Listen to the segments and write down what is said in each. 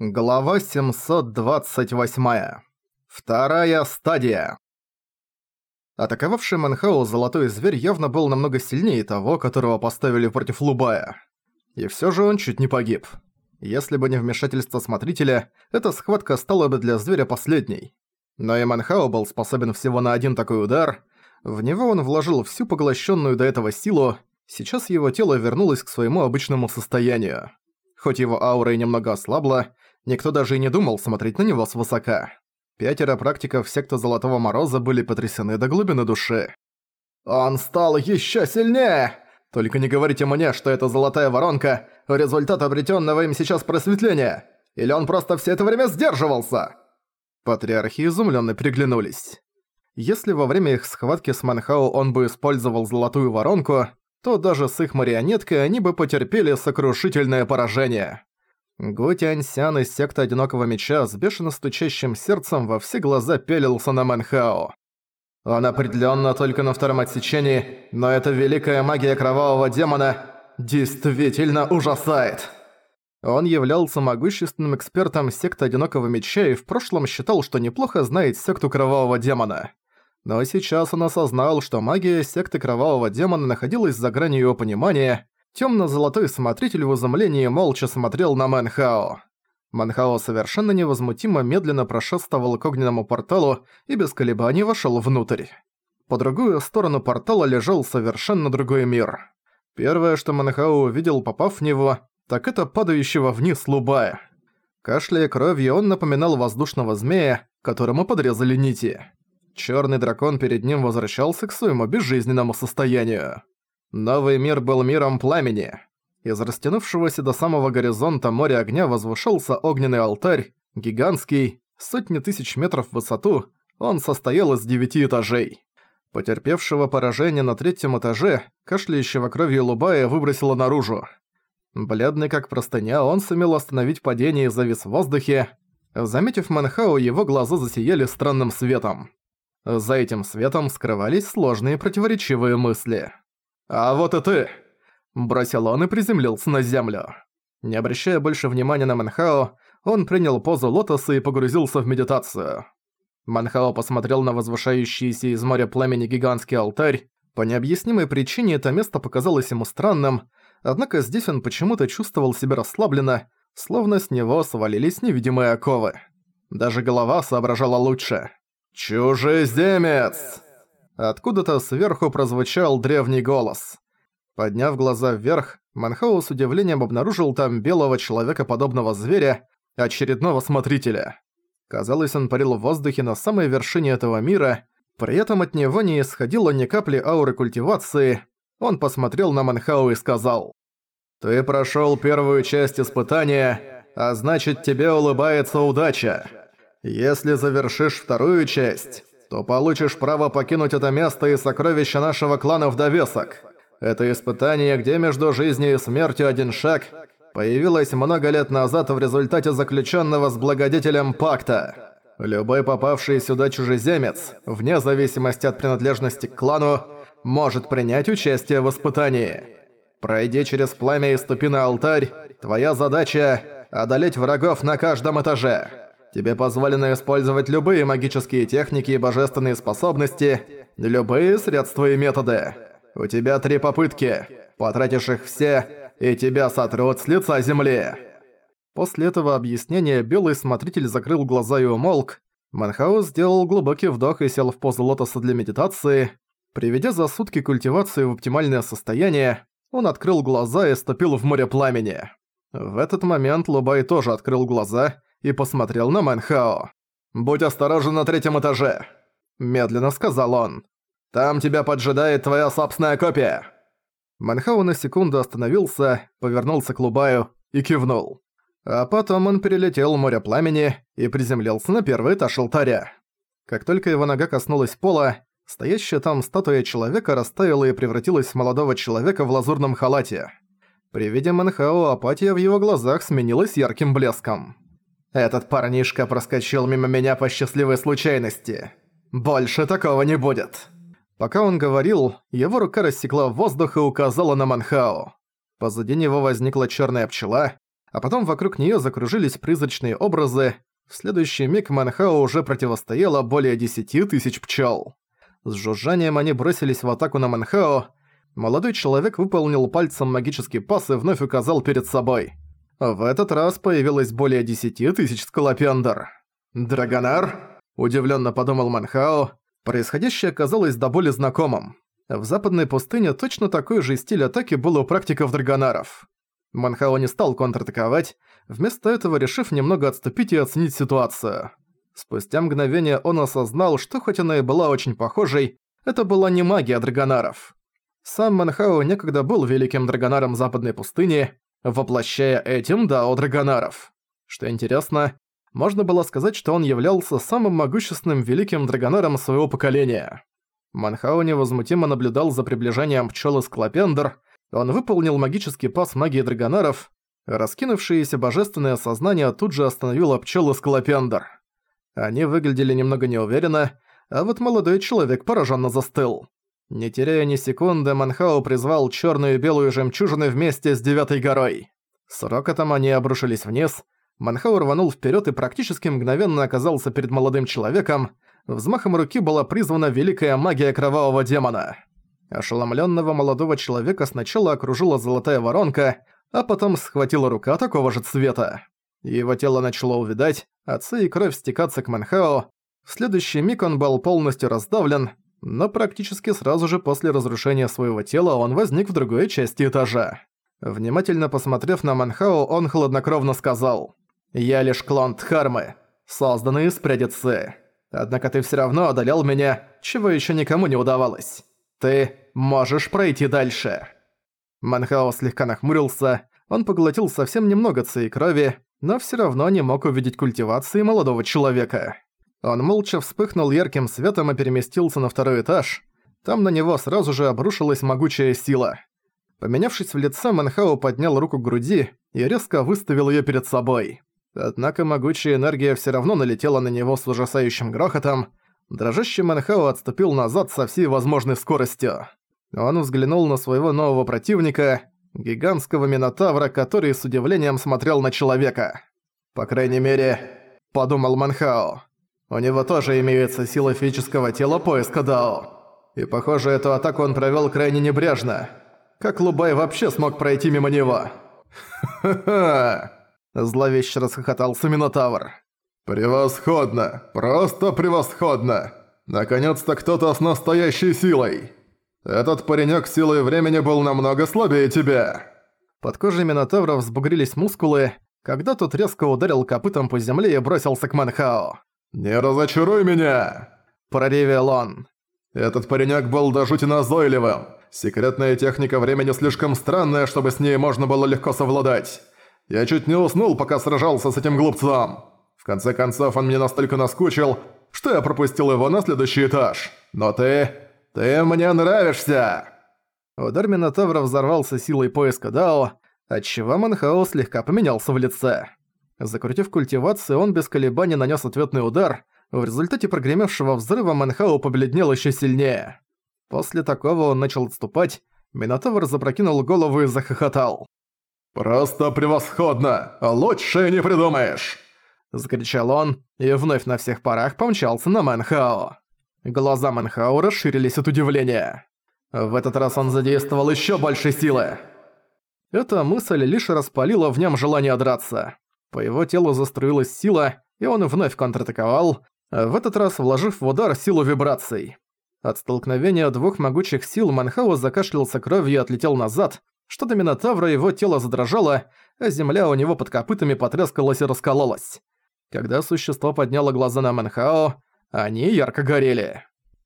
Глава 728. Вторая стадия. Атаковавший Манхау золотой зверь явно был намного сильнее того, которого поставили против Лубая. И всё же он чуть не погиб. Если бы не вмешательство смотрителя, эта схватка стала бы для зверя последней. Но и Манхау был способен всего на один такой удар. В него он вложил всю поглощенную до этого силу, сейчас его тело вернулось к своему обычному состоянию. Хоть его аура и немного ослабла, никто даже и не думал смотреть на него свысока. Пятеро практиков секты Золотого Мороза были потрясены до глубины души. «Он стал ещё сильнее! Только не говорите мне, что это золотая воронка – результат обретённого им сейчас просветления! Или он просто всё это время сдерживался?» Патриархи изумлённо приглянулись. Если во время их схватки с Манхао он бы использовал золотую воронку, то даже с их марионеткой они бы потерпели сокрушительное поражение. Гу из секты Одинокого Меча с бешено стучащим сердцем во все глаза пелился на Мэнхао. Он определенно только на втором отсечении, но эта великая магия кровавого демона действительно ужасает. Он являлся могущественным экспертом секты Одинокого Меча и в прошлом считал, что неплохо знает секту Кровавого Демона. Но сейчас он осознал, что магия секты Кровавого Демона находилась за гранью его понимания. Тёмно-золотой смотритель в изумлении молча смотрел на Манхао. Манхао совершенно невозмутимо медленно прошествовал к огненному порталу и без колебаний вошёл внутрь. По другую сторону портала лежал совершенно другой мир. Первое, что Манхао увидел, попав в него, так это падающего вниз Лубая. Кашляя кровью, он напоминал воздушного змея, которому подрезали нити. Чёрный дракон перед ним возвращался к своему безжизненному состоянию. Новый мир был миром пламени. Из растянувшегося до самого горизонта моря огня возвышался огненный алтарь, гигантский, сотни тысяч метров в высоту, он состоял из девяти этажей. Потерпевшего поражение на третьем этаже, кашляющего кровью Лубая выбросило наружу. Бледный как простыня, он сумел остановить падение и завис в воздухе. Заметив Манхау, его глаза засияли странным светом. За этим светом скрывались сложные противоречивые мысли. «А вот и ты!» Бросил он и приземлился на землю. Не обращая больше внимания на Манхао, он принял позу лотоса и погрузился в медитацию. Манхао посмотрел на возвышающийся из моря пламени гигантский алтарь. По необъяснимой причине это место показалось ему странным, однако здесь он почему-то чувствовал себя расслабленно, словно с него свалились невидимые оковы. Даже голова соображала лучше. «Чужеземец!» Откуда-то сверху прозвучал древний голос. Подняв глаза вверх, Манхау с удивлением обнаружил там белого человекоподобного зверя, очередного смотрителя. Казалось, он парил в воздухе на самой вершине этого мира, при этом от него не исходило ни капли ауры культивации. Он посмотрел на Манхау и сказал, «Ты прошёл первую часть испытания, а значит тебе улыбается удача». Если завершишь вторую часть, то получишь право покинуть это место и сокровища нашего клана в довесок. Это испытание, где между жизнью и смертью один шаг, появилось много лет назад в результате заключенного с благодетелем пакта. Любой попавший сюда чужеземец, вне зависимости от принадлежности к клану, может принять участие в испытании. Пройди через пламя и ступи на алтарь, твоя задача – одолеть врагов на каждом этаже. Тебе позволено использовать любые магические техники и божественные способности, любые средства и методы. У тебя три попытки. Потратишь их все, и тебя сотрут с лица земли». После этого объяснения белый смотритель закрыл глаза и умолк. Манхаус сделал глубокий вдох и сел в позу лотоса для медитации. Приведя за сутки культивацию в оптимальное состояние, он открыл глаза и ступил в море пламени. В этот момент Лубай тоже открыл глаза и посмотрел на Мэнхао. «Будь осторожен на третьем этаже», – медленно сказал он. «Там тебя поджидает твоя собственная копия». Мэнхао на секунду остановился, повернулся к Лубаю и кивнул. А потом он перелетел море пламени и приземлился на первый этаж алтаря. Как только его нога коснулась пола, стоящая там статуя человека растаяла и превратилась в молодого человека в лазурном халате. При виде Мэнхао апатия в его глазах сменилась ярким блеском. Этот парнишка проскочил мимо меня по счастливой случайности. Больше такого не будет. Пока он говорил, его рука рассекла воздух и указала на Манхао. Позади него возникла черная пчела. а потом вокруг неё закружились призрачные образы. В следующий миг Манхао уже противостояло более десяти тысяч пчёл. С жужжанием они бросились в атаку на Манхао. Молодой человек выполнил пальцем магический пас и вновь указал перед собой. В этот раз появилось более десяти тысяч скалопендр. «Драгонар?» – удивленно подумал Манхао. Происходящее казалось до боли знакомым. В западной пустыне точно такой же стиль атаки был у практиков драгонаров. Манхао не стал контратаковать, вместо этого решив немного отступить и оценить ситуацию. Спустя мгновение он осознал, что хоть она и была очень похожей, это была не магия драгонаров. Сам Манхао некогда был великим драгонаром западной пустыни, воплощая этим дао драгонаров. Что интересно, можно было сказать, что он являлся самым могущественным великим драгонаром своего поколения. Манхао невозмутимо наблюдал за приближением пчелы Склопендр, он выполнил магический пас магии драгонаров, раскинувшееся божественное сознание тут же остановило пчелы Склопендр. Они выглядели немного неуверенно, а вот молодой человек пораженно застыл. Не теряя ни секунды, Манхао призвал черную и белую жемчужины вместе с Девятой горой. С рокотом они обрушились вниз. Манхао рванул вперед и практически мгновенно оказался перед молодым человеком. Взмахом руки была призвана великая магия кровавого демона. Ошеломленного молодого человека сначала окружила золотая воронка, а потом схватила рука такого же цвета. Его тело начало увидать, отцы и кровь стекаться к Манхао. В следующий миг он был полностью раздавлен, но практически сразу же после разрушения своего тела он возник в другой части этажа. Внимательно посмотрев на Манхао, он хладнокровно сказал «Я лишь клон Дхармы, созданный из прядицы. Однако ты всё равно одолел меня, чего ещё никому не удавалось. Ты можешь пройти дальше». Манхао слегка нахмурился, он поглотил совсем немного ци крови, но всё равно не мог увидеть культивации молодого человека. Он молча вспыхнул ярким светом и переместился на второй этаж. Там на него сразу же обрушилась могучая сила. Поменявшись в лице, Манхао поднял руку к груди и резко выставил её перед собой. Однако могучая энергия всё равно налетела на него с ужасающим грохотом. Дрожащий Манхао отступил назад со всей возможной скоростью. Он взглянул на своего нового противника, гигантского Минотавра, который с удивлением смотрел на человека. «По крайней мере», — подумал Манхао, у него тоже имеется сила физического тела поиска Дао. И похоже, эту атаку он провёл крайне небрежно. Как Лубай вообще смог пройти мимо него? «Ха-ха-ха!» Зловеще расхохотался Минотавр. «Превосходно! Просто превосходно! Наконец-то кто-то с настоящей силой! Этот паренёк силой времени был намного слабее тебя!» Под кожей Минотавра взбугрились мускулы, когда тот резко ударил копытом по земле и бросился к Манхао. «Не разочаруй меня!» – проревел он. «Этот паренек был до жути назойливым. Секретная техника времени слишком странная, чтобы с ней можно было легко совладать. Я чуть не уснул, пока сражался с этим глупцом. В конце концов, он мне настолько наскучил, что я пропустил его на следующий этаж. Но ты... ты мне нравишься!» Удар Минотавра взорвался силой поиска Дао, отчего Манхао слегка поменялся в лице. Закрутив культивацию, он без колебаний нанес ответный удар. В результате прогремевшего взрыва Манхау побледнел еще сильнее. После такого он начал отступать, Минотавр запрокинул голову и захохотал. «Просто превосходно! Лучше не придумаешь!» Закричал он, и вновь на всех парах помчался на Манхао. Глаза Манхао расширились от удивления. В этот раз он задействовал еще больше силы. Эта мысль лишь распалила в нем желание драться. По его телу заструилась сила, и он вновь контратаковал, в этот раз вложив в удар силу вибраций. От столкновения двух могучих сил Манхау закашлялся кровью и отлетел назад, что до Минотавра его тело задрожало, а земля у него под копытами потрескалась и раскололась. Когда существо подняло глаза на Манхао, они ярко горели.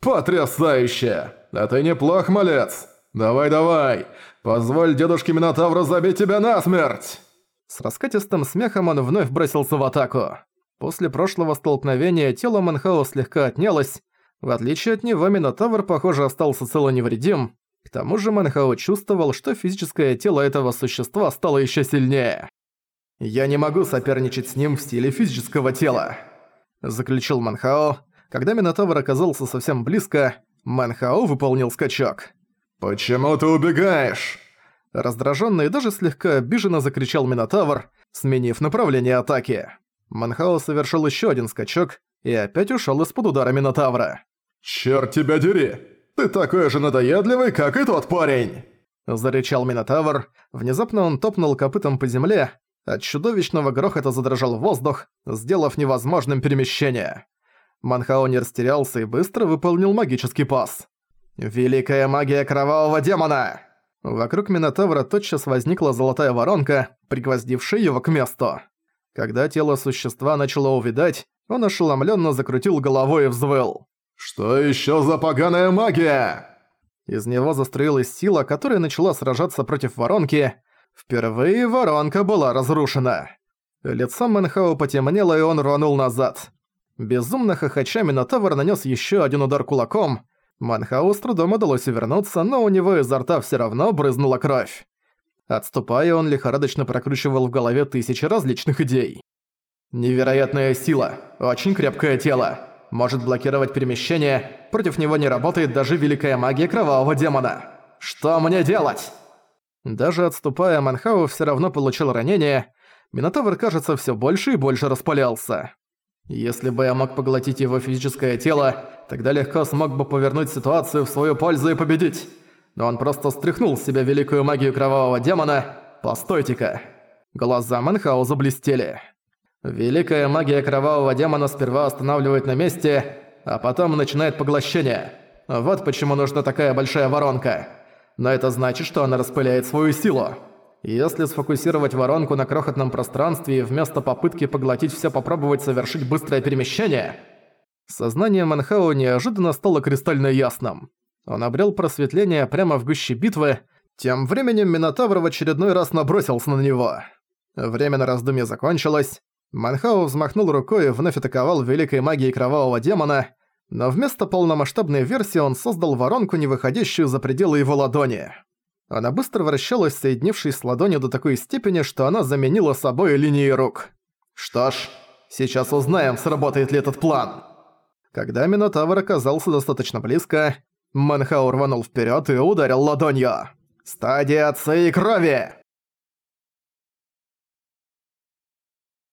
«Потрясающе! Да ты неплох, малец! Давай-давай! Позволь дедушке Минотавру забить тебя насмерть!» С раскатистым смехом он вновь бросился в атаку. После прошлого столкновения тело Манхао слегка отнялось. В отличие от него, Минотавр, похоже, остался цело невредим. К тому же Манхао чувствовал, что физическое тело этого существа стало еще сильнее. «Я не могу соперничать с ним в стиле физического тела», – заключил Манхао. Когда Минотавр оказался совсем близко, Манхао выполнил скачок. «Почему ты убегаешь?» Раздражённо и даже слегка обиженно закричал Минотавр. сменив направление атаки. Манхао совершил еще один скачок и опять ушел из-под удара Минотавра. «Чёрт тебя дери! Ты такой же надоедливый, как и тот парень!» Зарычал Минотавр. Внезапно он топнул копытом по земле. От чудовищного грохота задрожал воздух, сделав невозможным перемещение. Манхао не растерялся и быстро выполнил магический пас. «Великая магия кровавого демона!» Вокруг Минотавра тотчас возникла золотая воронка, пригвоздившая его к месту. Когда тело существа начало увидать, он ошеломленно закрутил головой и взвыл. «Что еще за поганая магия?» Из него застроилась сила, которая начала сражаться против воронки. Впервые воронка была разрушена. Лицо Мэнхао потемнело, и он рванул назад. Безумно хохоча Минотавр нанес еще один удар кулаком. Манхау с трудом удалось увернуться, но у него изо рта все равно брызнула кровь. Отступая, он лихорадочно прокручивал в голове тысячи различных идей. Невероятная сила, очень крепкое тело может блокировать перемещение, против него не работает даже великая магия кровавого демона. Что мне делать? Даже отступая, Манхау все равно получил ранение. Минотавр, кажется, все больше и больше распалялся. Если бы я мог поглотить его физическое тело, тогда легко смог бы повернуть ситуацию в свою пользу и победить. Но он просто стряхнул с себя великую магию кровавого демона. Постойте-ка. Глаза Манхау заблестели. Великая магия кровавого демона сперва останавливает на месте, а потом начинает поглощение. Вот почему нужна такая большая воронка. Но это значит, что она распыляет свою силу. Если сфокусировать воронку на крохотном пространстве и вместо попытки поглотить все попробовать совершить быстрое перемещение... Сознание Манхао неожиданно стало кристально ясным. Он обрел просветление прямо в гуще битвы, тем временем Минотавр в очередной раз набросился на него. Время на раздумье закончилось, Манхау взмахнул рукой и вновь атаковал великой магией кровавого демона, но вместо полномасштабной версии он создал воронку, не выходящую за пределы его ладони. Она быстро вращалась, соединившись с ладонью до такой степени, что она заменила собой линии рук. Что ж, сейчас узнаем, сработает ли этот план. Когда Минотавр оказался достаточно близко, Манхау рванул вперед и ударил ладонью. «Стадия отца и крови!»